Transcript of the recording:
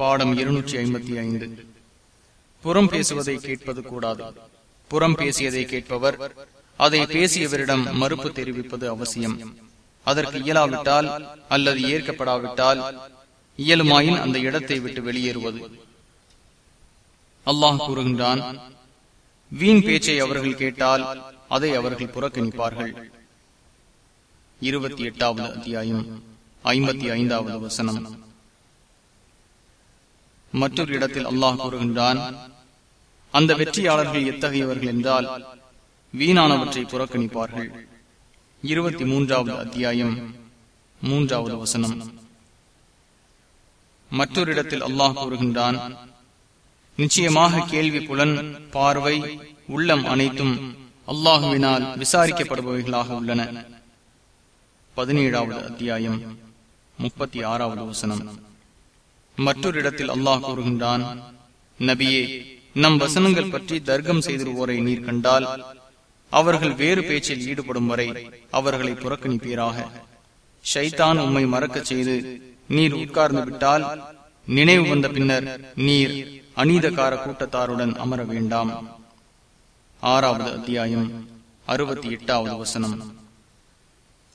பாடம் இருநூற்றி ஐம்பத்தி ஐந்து. புறம் பேசுவதை கேட்பது கூடாது. புறம் பேசியதை கேட்பவர் அதை பேசியவரிடம் மறுப்பு தெரிவிப்பது அவசியம். அதற்கு இயலாவிட்டால் அல்லது ஏற்கப்படாவிட்டால் இயலுமாயின் அந்த இடத்தை விட்டு வெளியேறுவது. அல்லாஹ் கூறுகின்றான் வீண் பேச்சை அவர்கள் கேட்டால் அதை அவர்கள் புறக்கணிப்பார்கள். இருபத்தி எட்டாவது அத்தியாயம் ஐம்பத்தி ஐந்தாவது வசனம். மற்றொரு இடத்தில் அல்லாஹ் கூறுகின்றான் அந்த வெற்றியாளர்கள் எத்தகையவர்கள் என்றால் வீணானவற்றை புறக்கணிப்பார்கள். இருபத்தி மூன்றாவது அத்தியாயம் மூன்றாவது வசனம். மற்றொரு இடத்தில் அல்லாஹ் கூறுகின்றான் நிச்சயமாக கேள்வி புலன் பார்வை உள்ளம் அனைத்தும் அல்லாஹுவினால் விசாரிக்கப்படுபவைகளாக உள்ளன. பதினேழாவது அத்தியாயம் முப்பத்தி ஆறாவது வசனம். மற்றொரு இடத்தில் அல்லாஹ் கூறுகின்றான் நபியே நம் வசனங்கள் பற்றி தர்க்கம் செய்திருவோரை நீர் கண்டால் அவர்கள் வேறு பேச்சில் ஈடுபடும் வரை அவர்களை புறக்கணிப்பீராக. ஷைத்தான் உம்மை மறக்கச் செய்து நீர் உட்கார்ந்து விட்டால் நினைவு வந்த பின்னர் நீர் அநீதக்கார கூட்டத்தாருடன் அமர வேண்டாம். ஆறாவது அத்தியாயம் அறுபத்தி எட்டாவது வசனம்.